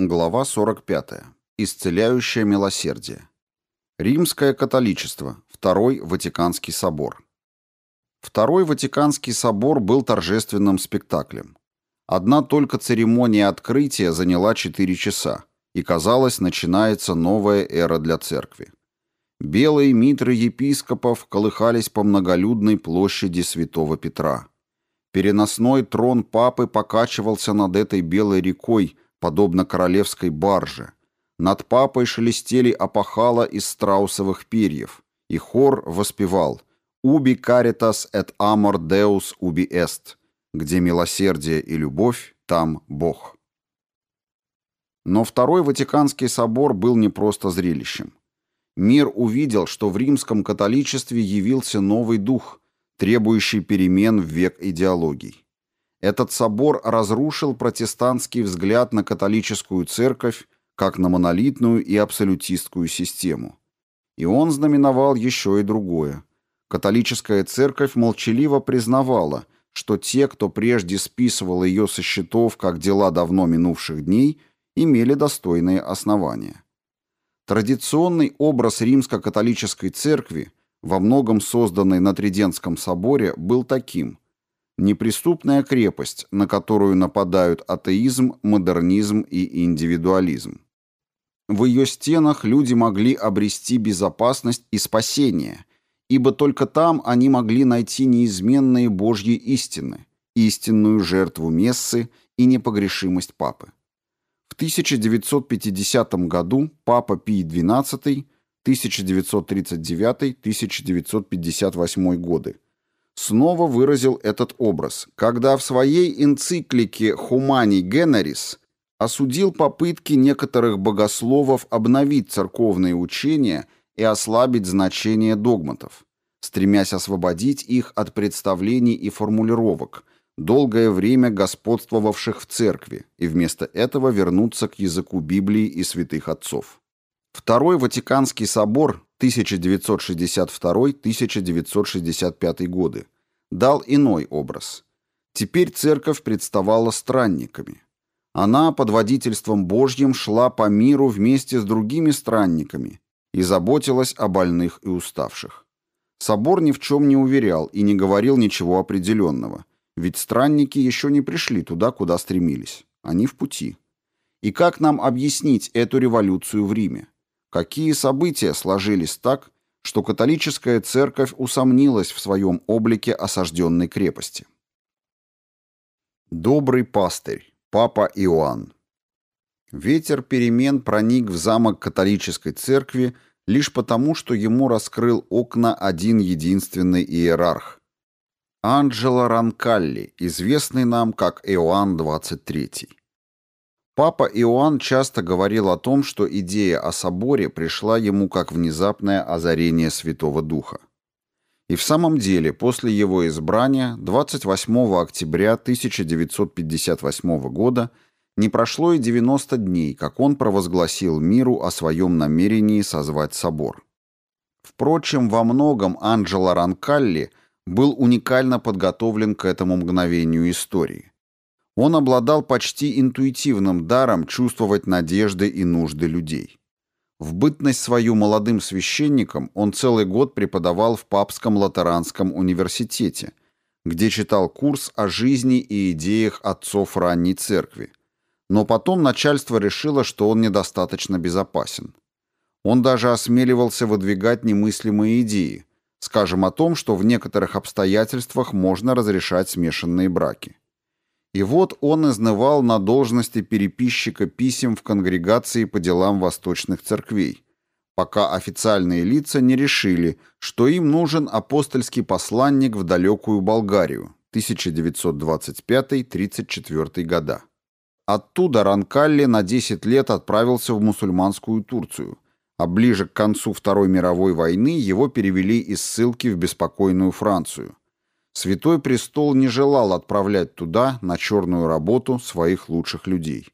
Глава 45. Исцеляющее милосердие. Римское католичество. Второй Ватиканский собор. Второй Ватиканский собор был торжественным спектаклем. Одна только церемония открытия заняла 4 часа, и, казалось, начинается новая эра для церкви. Белые митры епископов колыхались по многолюдной площади Святого Петра. Переносной трон папы покачивался над этой белой рекой, подобно королевской барже. Над папой шелестели опахала из страусовых перьев, и хор воспевал «Уби caritas et amor deus ubi est», где милосердие и любовь, там Бог. Но Второй Ватиканский собор был не просто зрелищем. Мир увидел, что в римском католичестве явился новый дух, требующий перемен в век идеологий. Этот собор разрушил протестантский взгляд на католическую церковь как на монолитную и абсолютистскую систему. И он знаменовал еще и другое. Католическая церковь молчаливо признавала, что те, кто прежде списывал ее со счетов как дела давно минувших дней, имели достойные основания. Традиционный образ римско-католической церкви, во многом созданный на Тридентском соборе, был таким – неприступная крепость, на которую нападают атеизм, модернизм и индивидуализм. В ее стенах люди могли обрести безопасность и спасение, ибо только там они могли найти неизменные Божьи истины, истинную жертву Мессы и непогрешимость Папы. В 1950 году Папа Пий XII 1939-1958 годы снова выразил этот образ, когда в своей энциклике «Humani Generis» осудил попытки некоторых богословов обновить церковные учения и ослабить значение догматов, стремясь освободить их от представлений и формулировок, долгое время господствовавших в церкви, и вместо этого вернуться к языку Библии и святых отцов. Второй Ватиканский собор 1962-1965 годы дал иной образ. Теперь церковь представала странниками. Она под водительством Божьим шла по миру вместе с другими странниками и заботилась о больных и уставших. Собор ни в чем не уверял и не говорил ничего определенного, ведь странники еще не пришли туда, куда стремились. Они в пути. И как нам объяснить эту революцию в Риме? Какие события сложились так, что католическая церковь усомнилась в своем облике осажденной крепости? Добрый пастырь, папа Иоанн. Ветер перемен проник в замок католической церкви лишь потому, что ему раскрыл окна один единственный иерарх. Анджело Ранкалли, известный нам как Иоанн XXIII. Папа Иоанн часто говорил о том, что идея о соборе пришла ему как внезапное озарение Святого Духа. И в самом деле, после его избрания, 28 октября 1958 года, не прошло и 90 дней, как он провозгласил миру о своем намерении созвать собор. Впрочем, во многом Анджело Ранкалли был уникально подготовлен к этому мгновению истории – он обладал почти интуитивным даром чувствовать надежды и нужды людей. В бытность свою молодым священником он целый год преподавал в Папском Латеранском университете, где читал курс о жизни и идеях отцов ранней церкви. Но потом начальство решило, что он недостаточно безопасен. Он даже осмеливался выдвигать немыслимые идеи, скажем о том, что в некоторых обстоятельствах можно разрешать смешанные браки. И вот он изнывал на должности переписчика писем в конгрегации по делам восточных церквей, пока официальные лица не решили, что им нужен апостольский посланник в далекую Болгарию 1925-34 года. Оттуда Ранкалли на 10 лет отправился в мусульманскую Турцию, а ближе к концу Второй мировой войны его перевели из ссылки в беспокойную Францию – Святой престол не желал отправлять туда, на черную работу, своих лучших людей.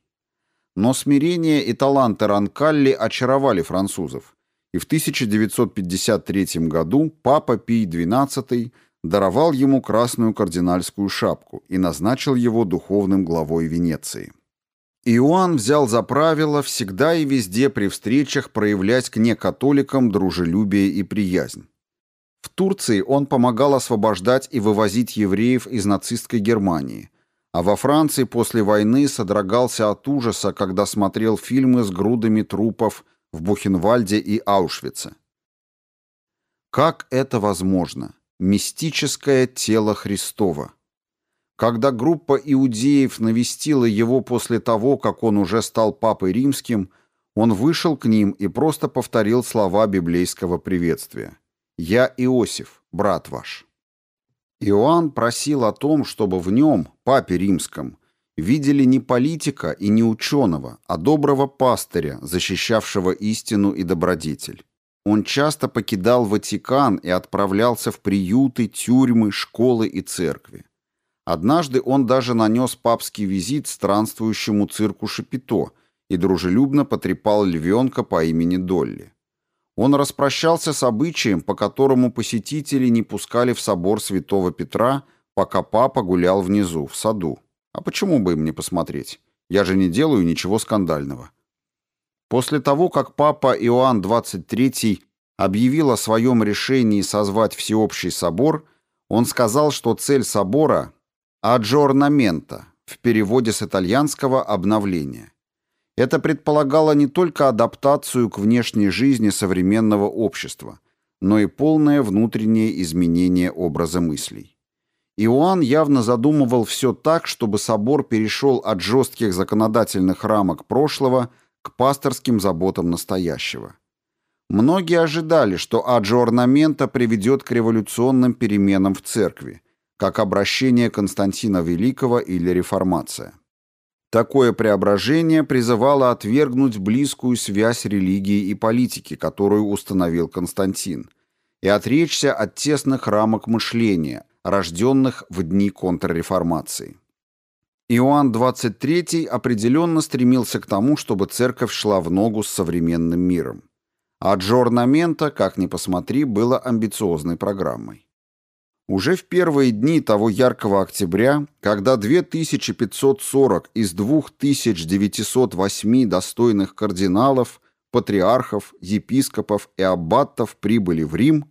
Но смирение и таланты Ранкалли очаровали французов, и в 1953 году папа Пий XII даровал ему красную кардинальскую шапку и назначил его духовным главой Венеции. Иоанн взял за правило всегда и везде при встречах проявлять к некатоликам дружелюбие и приязнь. В Турции он помогал освобождать и вывозить евреев из нацистской Германии, а во Франции после войны содрогался от ужаса, когда смотрел фильмы с грудами трупов в Бухенвальде и Аушвице. Как это возможно? Мистическое тело Христова. Когда группа иудеев навестила его после того, как он уже стал папой римским, он вышел к ним и просто повторил слова библейского приветствия. «Я Иосиф, брат ваш». Иоанн просил о том, чтобы в нем, папе римском, видели не политика и не ученого, а доброго пастыря, защищавшего истину и добродетель. Он часто покидал Ватикан и отправлялся в приюты, тюрьмы, школы и церкви. Однажды он даже нанес папский визит странствующему цирку Шапито и дружелюбно потрепал львенка по имени Долли. Он распрощался с обычаем, по которому посетители не пускали в собор святого Петра, пока папа гулял внизу, в саду. А почему бы им не посмотреть? Я же не делаю ничего скандального. После того, как папа Иоанн XXIII объявил о своем решении созвать всеобщий собор, он сказал, что цель собора – «аджорнамента», в переводе с итальянского «обновление». Это предполагало не только адаптацию к внешней жизни современного общества, но и полное внутреннее изменение образа мыслей. Иоанн явно задумывал все так, чтобы собор перешел от жестких законодательных рамок прошлого – к пасторским заботам настоящего. Многие ожидали, что аджо-орнамента приведет к революционным переменам в церкви, как обращение Константина Великого или реформация. Такое преображение призывало отвергнуть близкую связь религии и политики, которую установил Константин, и отречься от тесных рамок мышления, рожденных в дни контрреформации. Иоанн XXIII определенно стремился к тому, чтобы церковь шла в ногу с современным миром. А Джорнамента, как ни посмотри, было амбициозной программой. Уже в первые дни того яркого октября, когда 2540 из 2908 достойных кардиналов, патриархов, епископов и аббатов прибыли в Рим,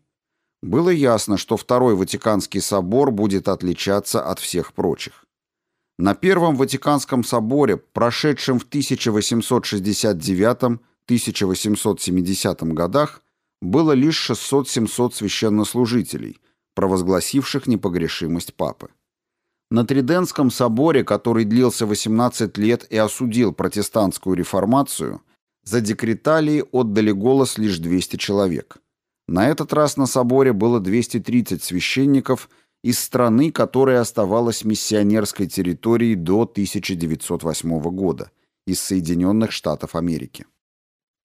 было ясно, что Второй Ватиканский собор будет отличаться от всех прочих. На Первом Ватиканском соборе, прошедшем в 1869-1870 годах, было лишь 600-700 священнослужителей, провозгласивших непогрешимость папы. На Триденском соборе, который длился 18 лет и осудил протестантскую реформацию, за декреталии отдали голос лишь 200 человек. На этот раз на соборе было 230 священников – из страны, которая оставалась миссионерской территорией до 1908 года, из Соединенных Штатов Америки.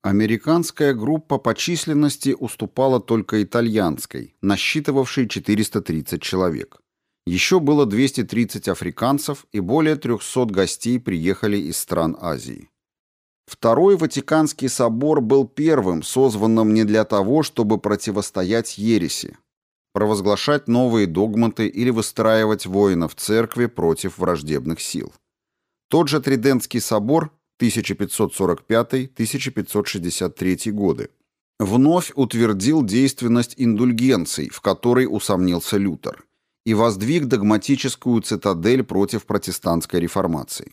Американская группа по численности уступала только итальянской, насчитывавшей 430 человек. Еще было 230 африканцев и более 300 гостей приехали из стран Азии. Второй Ватиканский собор был первым, созванным не для того, чтобы противостоять ереси, провозглашать новые догматы или выстраивать воинов церкви против враждебных сил. Тот же Тридентский собор 1545-1563 годы вновь утвердил действенность индульгенций, в которой усомнился Лютер, и воздвиг догматическую цитадель против протестантской реформации.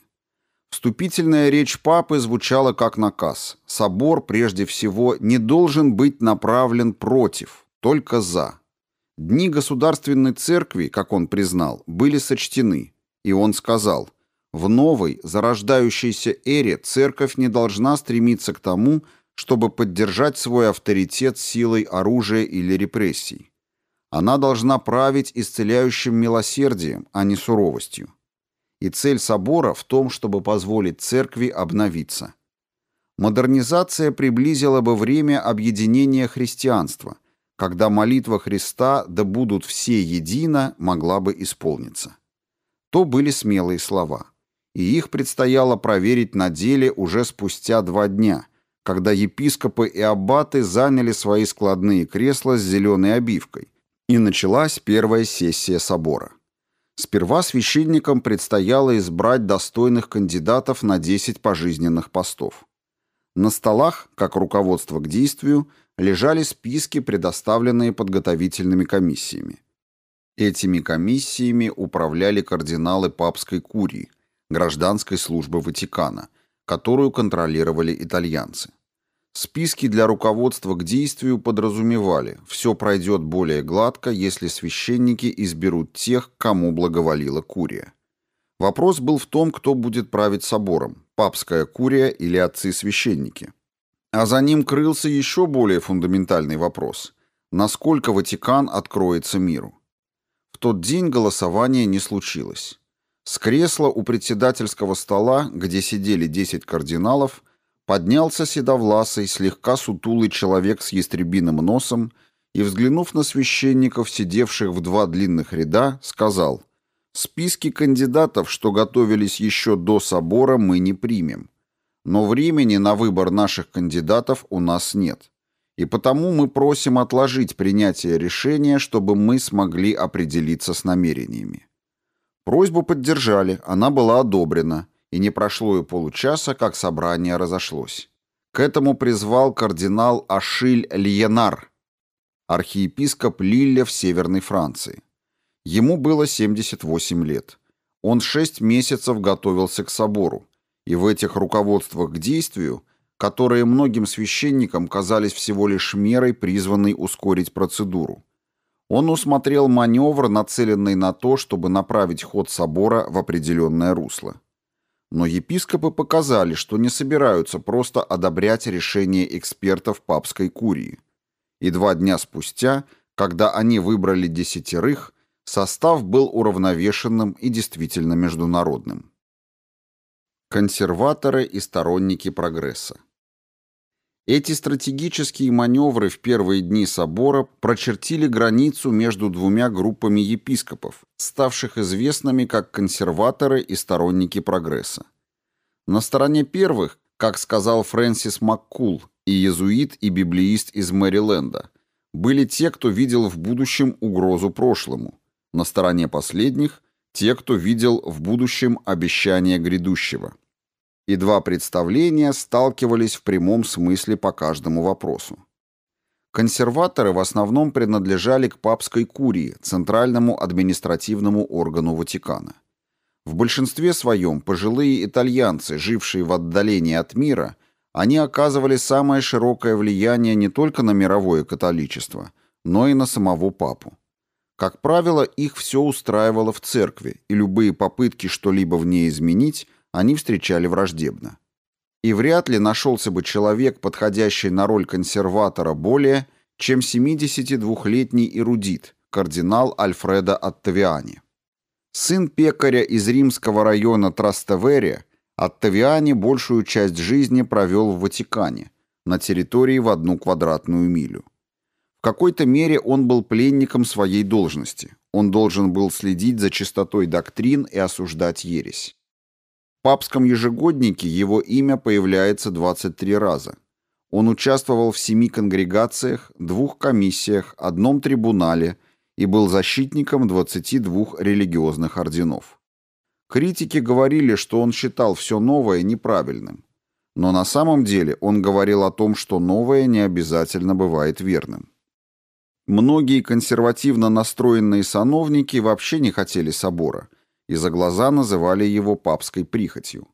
Вступительная речь папы звучала как наказ. Собор, прежде всего, не должен быть направлен против, только за. Дни государственной церкви, как он признал, были сочтены, и он сказал, в новой, зарождающейся эре церковь не должна стремиться к тому, чтобы поддержать свой авторитет силой оружия или репрессий. Она должна править исцеляющим милосердием, а не суровостью. И цель собора в том, чтобы позволить церкви обновиться. Модернизация приблизила бы время объединения христианства – когда молитва Христа «да будут все едино» могла бы исполниться. То были смелые слова. И их предстояло проверить на деле уже спустя два дня, когда епископы и аббаты заняли свои складные кресла с зеленой обивкой, и началась первая сессия собора. Сперва священникам предстояло избрать достойных кандидатов на 10 пожизненных постов. На столах, как руководство к действию, лежали списки, предоставленные подготовительными комиссиями. Этими комиссиями управляли кардиналы папской курии, гражданской службы Ватикана, которую контролировали итальянцы. Списки для руководства к действию подразумевали, все пройдет более гладко, если священники изберут тех, кому благоволила курия. Вопрос был в том, кто будет править собором, папская курия или отцы-священники. А за ним крылся еще более фундаментальный вопрос – насколько Ватикан откроется миру. В тот день голосование не случилось. С кресла у председательского стола, где сидели 10 кардиналов, поднялся седовласый, слегка сутулый человек с ястребиным носом и, взглянув на священников, сидевших в два длинных ряда, сказал «Списки кандидатов, что готовились еще до собора, мы не примем. Но времени на выбор наших кандидатов у нас нет. И потому мы просим отложить принятие решения, чтобы мы смогли определиться с намерениями». Просьбу поддержали, она была одобрена, и не прошло и получаса, как собрание разошлось. К этому призвал кардинал Ашиль Лиенар, архиепископ Лилля в Северной Франции. Ему было 78 лет. Он шесть месяцев готовился к собору, и в этих руководствах к действию, которые многим священникам казались всего лишь мерой, призванной ускорить процедуру, он усмотрел маневр, нацеленный на то, чтобы направить ход собора в определенное русло. Но епископы показали, что не собираются просто одобрять решение экспертов папской курии. И два дня спустя, когда они выбрали десятерых, состав был уравновешенным и действительно международным. Консерваторы и сторонники прогресса. Эти стратегические маневры в первые дни собора прочертили границу между двумя группами епископов, ставших известными как консерваторы и сторонники прогресса. На стороне первых, как сказал Фрэнсис Маккул, и иезуит, и библеист из Мэриленда, были те, кто видел в будущем угрозу прошлому. На стороне последних – те, кто видел в будущем обещание грядущего – и два представления сталкивались в прямом смысле по каждому вопросу. Консерваторы в основном принадлежали к папской курии, центральному административному органу Ватикана. В большинстве своем пожилые итальянцы, жившие в отдалении от мира, они оказывали самое широкое влияние не только на мировое католичество, но и на самого папу. Как правило, их все устраивало в церкви, и любые попытки что-либо в ней изменить они встречали враждебно. И вряд ли нашелся бы человек, подходящий на роль консерватора более, чем 72-летний эрудит, кардинал Альфредо Оттавиани. Сын пекаря из римского района Трастеверия, Оттавиани большую часть жизни провел в Ватикане, на территории в одну квадратную милю. В какой-то мере он был пленником своей должности. Он должен был следить за чистотой доктрин и осуждать ересь папском ежегоднике его имя появляется 23 раза. Он участвовал в семи конгрегациях, двух комиссиях, одном трибунале и был защитником 22 религиозных орденов. Критики говорили, что он считал все новое неправильным. Но на самом деле он говорил о том, что новое не обязательно бывает верным. Многие консервативно настроенные сановники вообще не хотели собора – и за глаза называли его папской прихотью.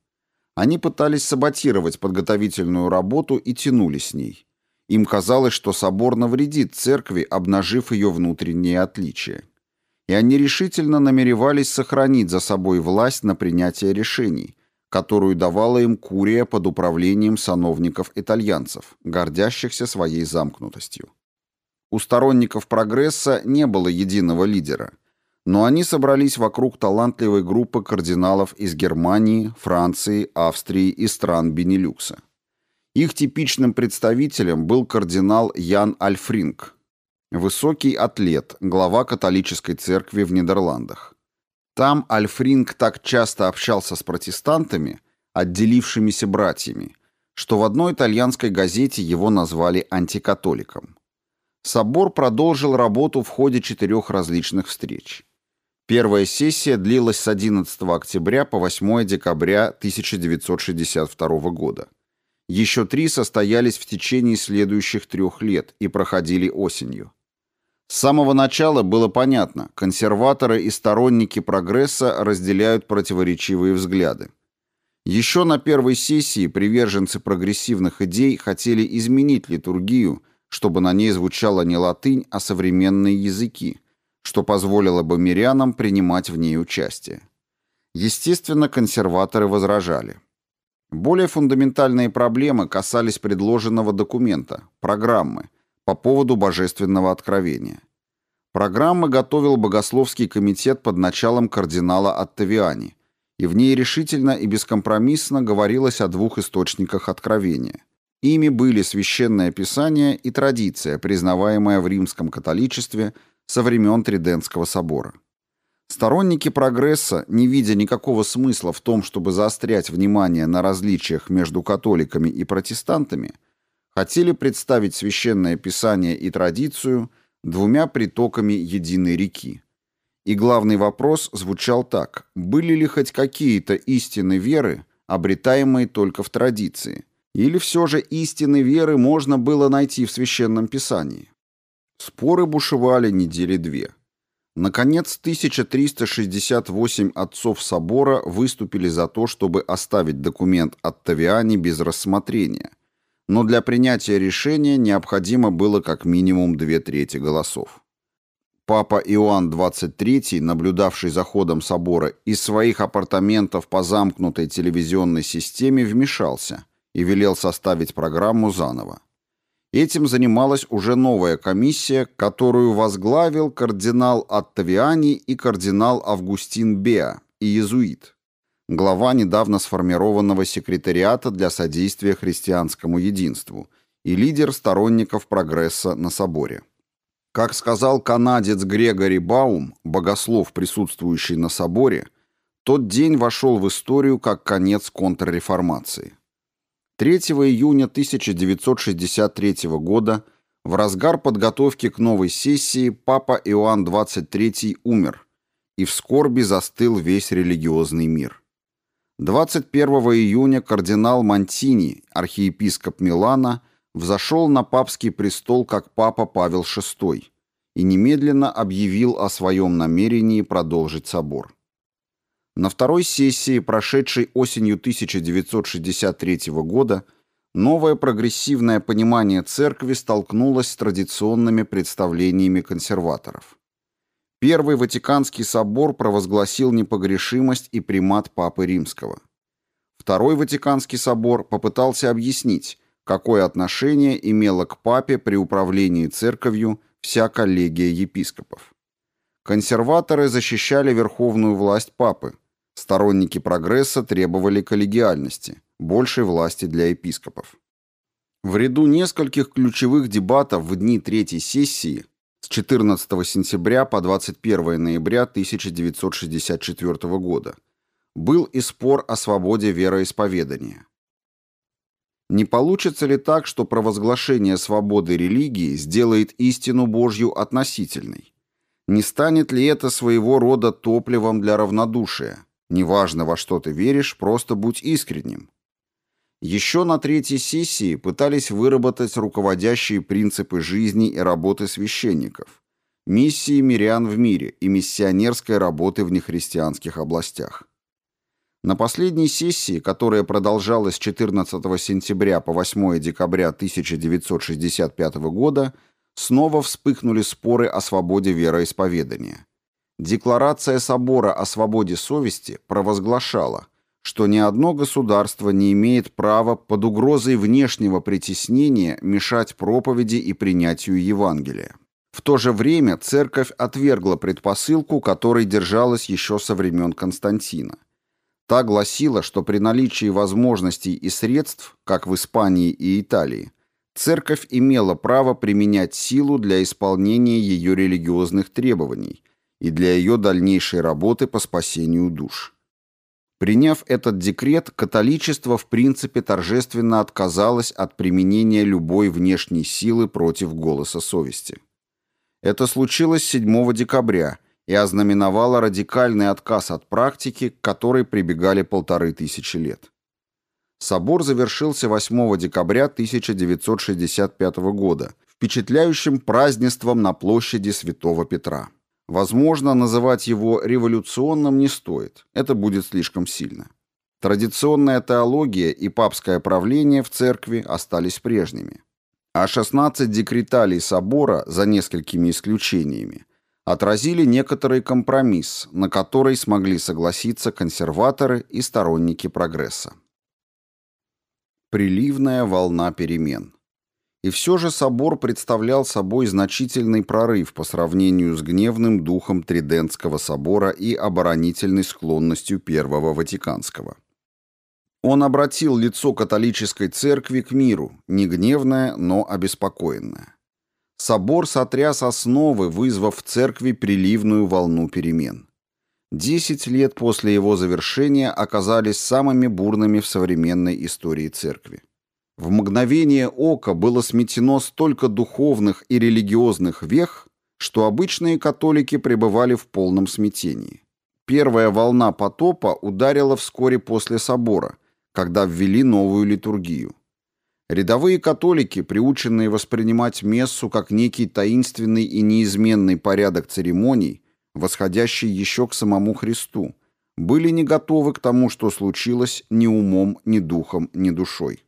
Они пытались саботировать подготовительную работу и тянули с ней. Им казалось, что собор навредит церкви, обнажив ее внутренние отличия. И они решительно намеревались сохранить за собой власть на принятие решений, которую давала им курия под управлением сановников-итальянцев, гордящихся своей замкнутостью. У сторонников прогресса не было единого лидера – но они собрались вокруг талантливой группы кардиналов из Германии, Франции, Австрии и стран Бенилюкса. Их типичным представителем был кардинал Ян Альфринг, высокий атлет, глава католической церкви в Нидерландах. Там Альфринг так часто общался с протестантами, отделившимися братьями, что в одной итальянской газете его назвали антикатоликом. Собор продолжил работу в ходе четырех различных встреч. Первая сессия длилась с 11 октября по 8 декабря 1962 года. Еще три состоялись в течение следующих трех лет и проходили осенью. С самого начала было понятно, консерваторы и сторонники прогресса разделяют противоречивые взгляды. Еще на первой сессии приверженцы прогрессивных идей хотели изменить литургию, чтобы на ней звучала не латынь, а современные языки, что позволило бы мирянам принимать в ней участие. Естественно, консерваторы возражали. Более фундаментальные проблемы касались предложенного документа, программы, по поводу божественного откровения. Программы готовил Богословский комитет под началом кардинала Оттавиани, и в ней решительно и бескомпромиссно говорилось о двух источниках откровения. Ими были Священное Писание и традиция, признаваемая в римском католичестве со времен Тридентского собора. Сторонники прогресса, не видя никакого смысла в том, чтобы заострять внимание на различиях между католиками и протестантами, хотели представить священное писание и традицию двумя притоками единой реки. И главный вопрос звучал так: были ли хоть какие-то истины веры, обретаемые только в традиции, или все же истины веры можно было найти в священном писании? Споры бушевали недели две. Наконец, 1368 отцов собора выступили за то, чтобы оставить документ от Тавиани без рассмотрения, но для принятия решения необходимо было как минимум две трети голосов. Папа Иоанн XXIII, наблюдавший за ходом собора из своих апартаментов по замкнутой телевизионной системе, вмешался и велел составить программу заново. Этим занималась уже новая комиссия, которую возглавил кардинал Оттавиани и кардинал Августин Беа, иезуит, глава недавно сформированного секретариата для содействия христианскому единству и лидер сторонников прогресса на соборе. Как сказал канадец Грегори Баум, богослов, присутствующий на соборе, тот день вошел в историю как конец контрреформации. 3 июня 1963 года в разгар подготовки к новой сессии папа Иоанн XXIII умер, и в скорби застыл весь религиозный мир. 21 июня кардинал Монтини, архиепископ Милана, взошел на папский престол как папа Павел VI и немедленно объявил о своем намерении продолжить собор. На второй сессии, прошедшей осенью 1963 года, новое прогрессивное понимание церкви столкнулось с традиционными представлениями консерваторов. Первый Ватиканский собор провозгласил непогрешимость и примат Папы Римского. Второй Ватиканский собор попытался объяснить, какое отношение имела к папе при управлении церковью вся коллегия епископов. Консерваторы защищали верховную власть папы, Сторонники прогресса требовали коллегиальности, большей власти для епископов. В ряду нескольких ключевых дебатов в дни третьей сессии с 14 сентября по 21 ноября 1964 года был и спор о свободе вероисповедания. Не получится ли так, что провозглашение свободы религии сделает истину Божью относительной? Не станет ли это своего рода топливом для равнодушия? Неважно, во что ты веришь, просто будь искренним. Еще на третьей сессии пытались выработать руководящие принципы жизни и работы священников, миссии мирян в мире и миссионерской работы в нехристианских областях. На последней сессии, которая продолжалась с 14 сентября по 8 декабря 1965 года, снова вспыхнули споры о свободе вероисповедания. Декларация Собора о свободе совести провозглашала, что ни одно государство не имеет права под угрозой внешнего притеснения мешать проповеди и принятию Евангелия. В то же время церковь отвергла предпосылку, которой держалась еще со времен Константина. Та гласила, что при наличии возможностей и средств, как в Испании и Италии, церковь имела право применять силу для исполнения ее религиозных требований – и для ее дальнейшей работы по спасению душ. Приняв этот декрет, католичество в принципе торжественно отказалось от применения любой внешней силы против голоса совести. Это случилось 7 декабря, и ознаменовала радикальный отказ от практики, к которой прибегали полторы тысячи лет. Собор завершился 8 декабря 1965 года впечатляющим празднеством на площади Святого Петра. Возможно, называть его революционным не стоит, это будет слишком сильно. Традиционная теология и папское правление в церкви остались прежними. А 16 декреталей собора, за несколькими исключениями, отразили некоторый компромисс, на который смогли согласиться консерваторы и сторонники прогресса. Приливная волна перемен. И все же собор представлял собой значительный прорыв по сравнению с гневным духом Тридентского собора и оборонительной склонностью Первого Ватиканского. Он обратил лицо католической церкви к миру, не гневное, но обеспокоенное. Собор сотряс основы, вызвав в церкви приливную волну перемен. Десять лет после его завершения оказались самыми бурными в современной истории церкви. В мгновение ока было сметено столько духовных и религиозных вех, что обычные католики пребывали в полном смятении. Первая волна потопа ударила вскоре после собора, когда ввели новую литургию. Рядовые католики, приученные воспринимать мессу как некий таинственный и неизменный порядок церемоний, восходящий еще к самому Христу, были не готовы к тому, что случилось ни умом, ни духом, ни душой.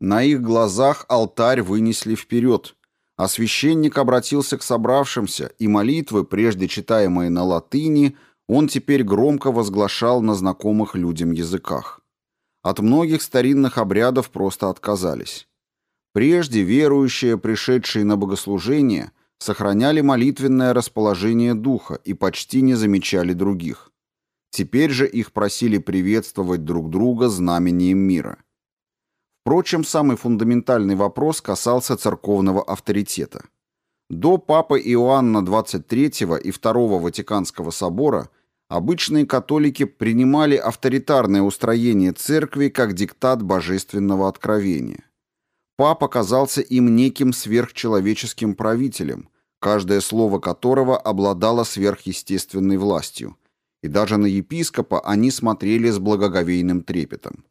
На их глазах алтарь вынесли вперед, а священник обратился к собравшимся, и молитвы, прежде читаемые на латыни, он теперь громко возглашал на знакомых людям языках. От многих старинных обрядов просто отказались. Прежде верующие, пришедшие на богослужение, сохраняли молитвенное расположение духа и почти не замечали других. Теперь же их просили приветствовать друг друга знамением мира – Впрочем, самый фундаментальный вопрос касался церковного авторитета. До папы Иоанна XXIII и Второго Ватиканского собора обычные католики принимали авторитарное устроение церкви как диктат божественного откровения. Папа казался им неким сверхчеловеческим правителем, каждое слово которого обладало сверхъестественной властью, и даже на епископа они смотрели с благоговейным трепетом.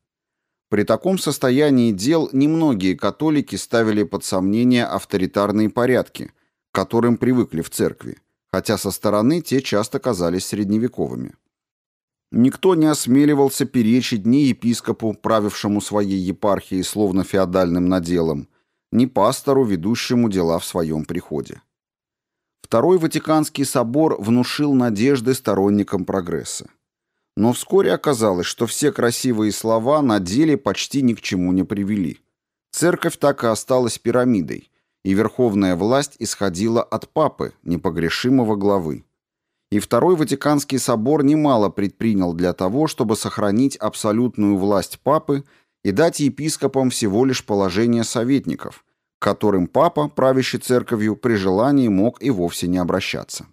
При таком состоянии дел немногие католики ставили под сомнение авторитарные порядки, к которым привыкли в церкви, хотя со стороны те часто казались средневековыми. Никто не осмеливался перечить ни епископу, правившему своей епархией словно феодальным наделом, ни пастору, ведущему дела в своем приходе. Второй Ватиканский собор внушил надежды сторонникам прогресса. Но вскоре оказалось, что все красивые слова на деле почти ни к чему не привели. Церковь так и осталась пирамидой, и верховная власть исходила от папы, непогрешимого главы. И Второй Ватиканский собор немало предпринял для того, чтобы сохранить абсолютную власть папы и дать епископам всего лишь положение советников, к которым папа, правящий церковью, при желании мог и вовсе не обращаться.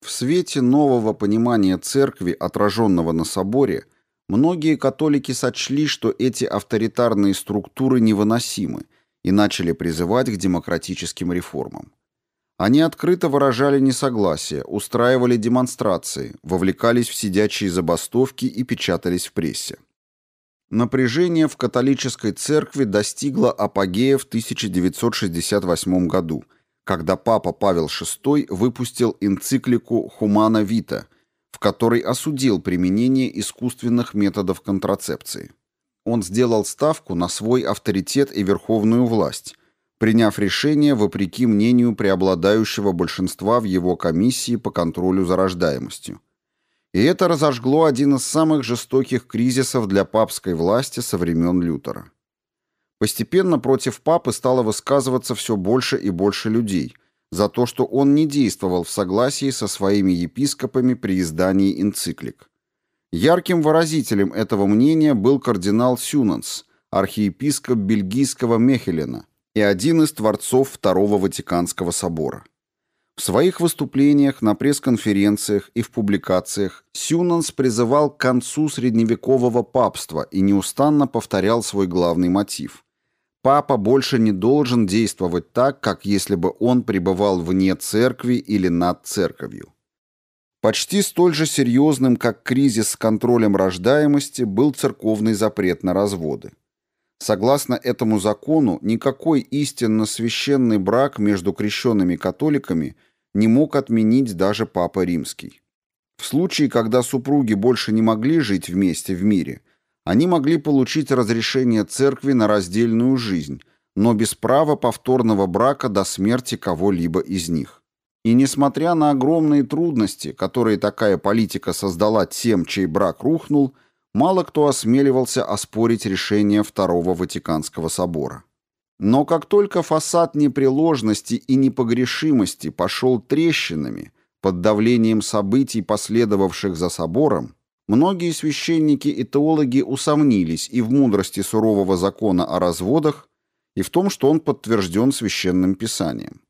В свете нового понимания церкви, отраженного на соборе, многие католики сочли, что эти авторитарные структуры невыносимы и начали призывать к демократическим реформам. Они открыто выражали несогласие, устраивали демонстрации, вовлекались в сидячие забастовки и печатались в прессе. Напряжение в католической церкви достигло апогея в 1968 году – когда папа Павел VI выпустил энциклику «Humana Vita», в которой осудил применение искусственных методов контрацепции. Он сделал ставку на свой авторитет и верховную власть, приняв решение вопреки мнению преобладающего большинства в его комиссии по контролю за рождаемостью. И это разожгло один из самых жестоких кризисов для папской власти со времен Лютера. Постепенно против папы стало высказываться все больше и больше людей за то, что он не действовал в согласии со своими епископами при издании энциклик. Ярким выразителем этого мнения был кардинал Сюнанс, архиепископ бельгийского Мехелена и один из творцов Второго Ватиканского собора. В своих выступлениях, на пресс-конференциях и в публикациях Сюнанс призывал к концу средневекового папства и неустанно повторял свой главный мотив – Папа больше не должен действовать так, как если бы он пребывал вне церкви или над церковью. Почти столь же серьезным, как кризис с контролем рождаемости, был церковный запрет на разводы. Согласно этому закону, никакой истинно священный брак между крещенными католиками не мог отменить даже Папа Римский. В случае, когда супруги больше не могли жить вместе в мире, они могли получить разрешение церкви на раздельную жизнь, но без права повторного брака до смерти кого-либо из них. И несмотря на огромные трудности, которые такая политика создала тем, чей брак рухнул, мало кто осмеливался оспорить решение Второго Ватиканского собора. Но как только фасад непреложности и непогрешимости пошел трещинами под давлением событий, последовавших за собором, многие священники и теологи усомнились и в мудрости сурового закона о разводах, и в том, что он подтвержден священным писанием.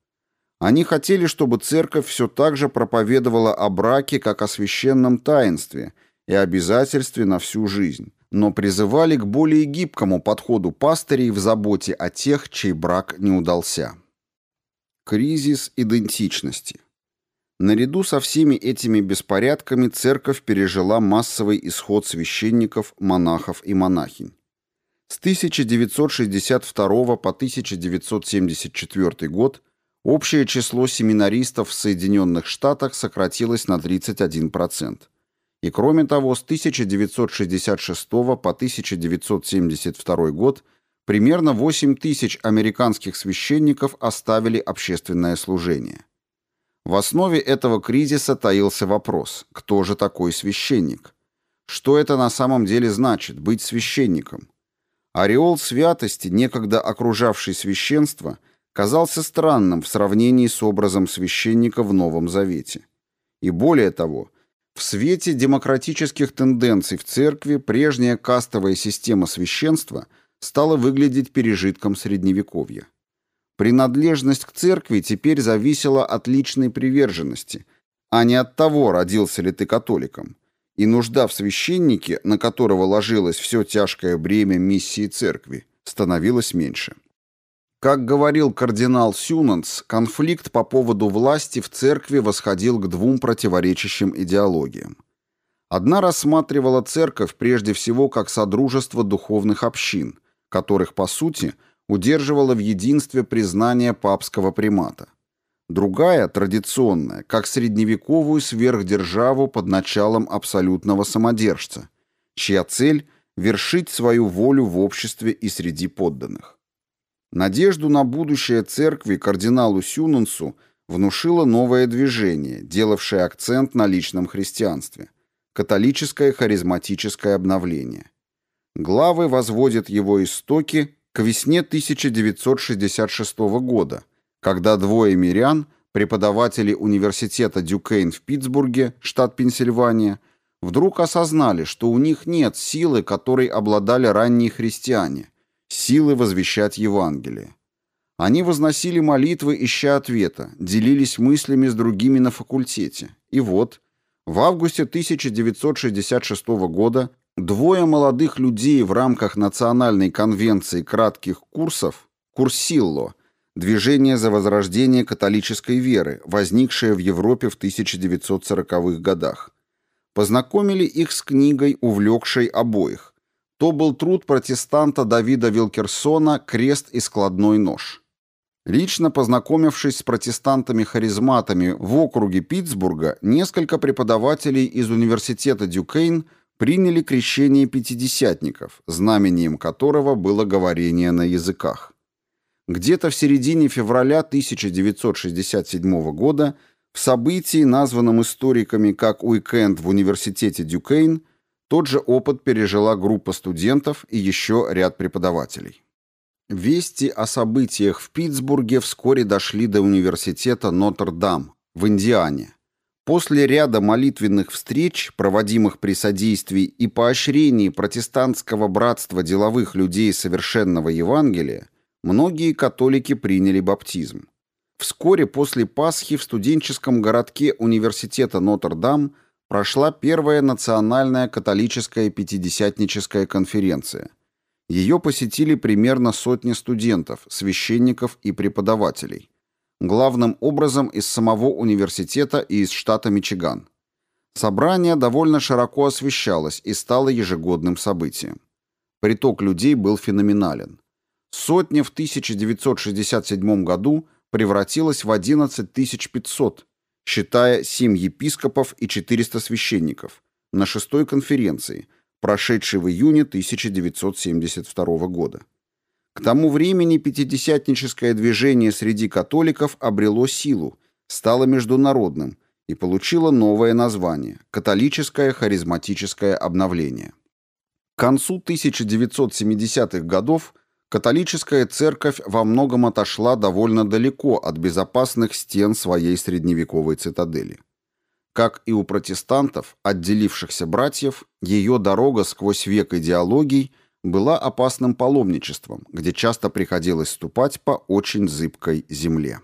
Они хотели, чтобы церковь все так же проповедовала о браке как о священном таинстве и обязательстве на всю жизнь, но призывали к более гибкому подходу пастырей в заботе о тех, чей брак не удался. Кризис идентичности. Наряду со всеми этими беспорядками церковь пережила массовый исход священников, монахов и монахинь. С 1962 по 1974 год Общее число семинаристов в Соединенных Штатах сократилось на 31%. И кроме того, с 1966 по 1972 год примерно 8 тысяч американских священников оставили общественное служение. В основе этого кризиса таился вопрос, кто же такой священник? Что это на самом деле значит, быть священником? Ореол святости, некогда окружавший священство – казался странным в сравнении с образом священника в Новом Завете. И более того, в свете демократических тенденций в церкви прежняя кастовая система священства стала выглядеть пережитком Средневековья. Принадлежность к церкви теперь зависела от личной приверженности, а не от того, родился ли ты католиком. И нужда в священнике, на которого ложилось все тяжкое бремя миссии церкви, становилась меньше. Как говорил кардинал Сюнанс, конфликт по поводу власти в церкви восходил к двум противоречащим идеологиям. Одна рассматривала церковь прежде всего как содружество духовных общин, которых, по сути, удерживало в единстве признание папского примата. Другая, традиционная, как средневековую сверхдержаву под началом абсолютного самодержца, чья цель – вершить свою волю в обществе и среди подданных. Надежду на будущее церкви кардиналу Сюнансу внушило новое движение, делавшее акцент на личном христианстве – католическое харизматическое обновление. Главы возводят его истоки к весне 1966 года, когда двое мирян, преподаватели университета Дюкейн в Питтсбурге, штат Пенсильвания, вдруг осознали, что у них нет силы, которой обладали ранние христиане – силы возвещать Евангелие. Они возносили молитвы, ища ответа, делились мыслями с другими на факультете. И вот, в августе 1966 года двое молодых людей в рамках Национальной конвенции кратких курсов «Курсилло» Движение за возрождение католической веры, возникшее в Европе в 1940-х годах. Познакомили их с книгой, увлекшей обоих то был труд протестанта Давида Вилкерсона «Крест и складной нож». Лично познакомившись с протестантами-харизматами в округе Питтсбурга, несколько преподавателей из университета Дюкейн приняли крещение пятидесятников, знамением которого было говорение на языках. Где-то в середине февраля 1967 года в событии, названном историками как «Уикенд» в университете Дюкейн, тот же опыт пережила группа студентов и еще ряд преподавателей. Вести о событиях в Питтсбурге вскоре дошли до университета Нотр-Дам в Индиане. После ряда молитвенных встреч, проводимых при содействии и поощрении протестантского братства деловых людей совершенного Евангелия, многие католики приняли баптизм. Вскоре после Пасхи в студенческом городке университета Нотр-Дам – прошла первая национальная католическая пятидесятническая конференция. Ее посетили примерно сотни студентов, священников и преподавателей. Главным образом из самого университета и из штата Мичиган. Собрание довольно широко освещалось и стало ежегодным событием. Приток людей был феноменален. Сотня в 1967 году превратилась в 11 500, считая 7 епископов и 400 священников, на шестой конференции, прошедшей в июне 1972 года. К тому времени пятидесятническое движение среди католиков обрело силу, стало международным и получило новое название – католическое харизматическое обновление. К концу 1970-х годов католическая церковь во многом отошла довольно далеко от безопасных стен своей средневековой цитадели. Как и у протестантов, отделившихся братьев, ее дорога сквозь век идеологий была опасным паломничеством, где часто приходилось ступать по очень зыбкой земле.